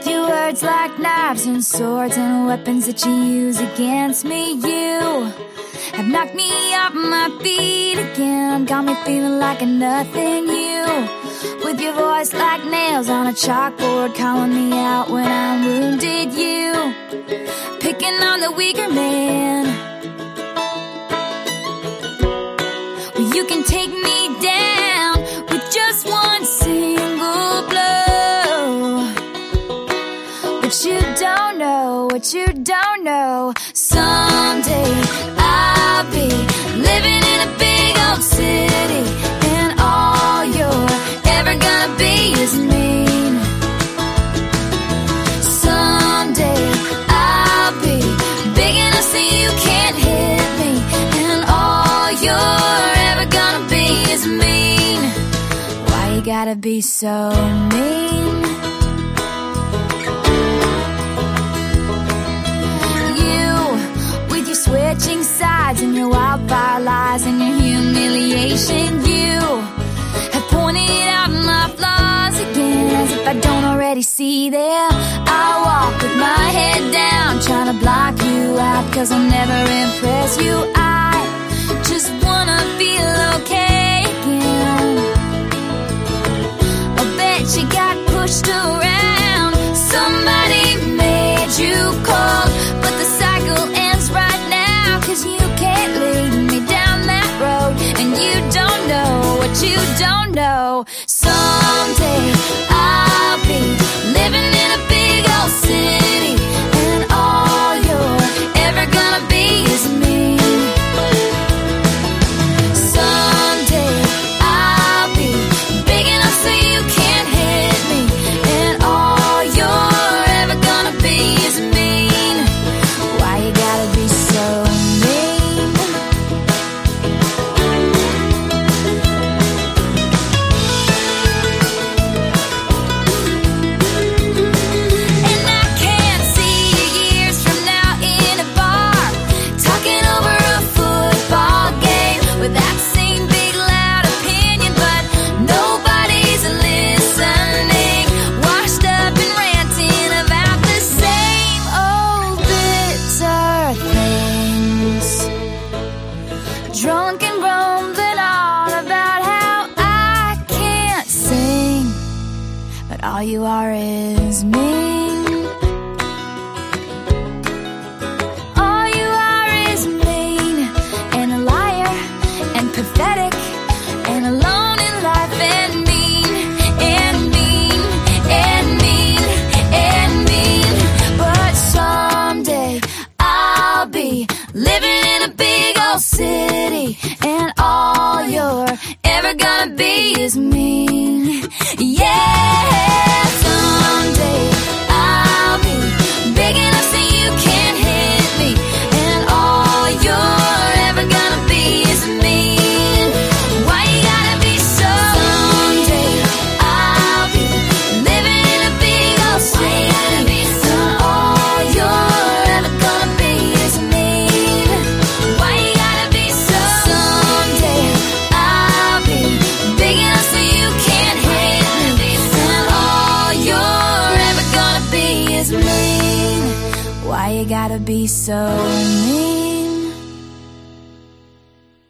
With your words like knives and swords and weapons that you use against me, you have knocked me off my feet again. Got me feeling like a nothing. You, with your voice like nails on a chalkboard, calling me out when I'm wounded. You, picking on the weaker man. What you don't know. Someday I'll be living in a big old city, and all you're ever gonna be is mean. Someday I'll be big enough so you can't hit me, and all you're ever gonna be is mean. Why you gotta be so mean? Your lies and your humiliation, you have pointed out my flaws again as if I don't already see them. I walk with my head down, trying to block you out, cause I'll never impress you. I just wanna feel okay again. I bet you got pushed around. Someday all you are is mean. Gotta be so mean?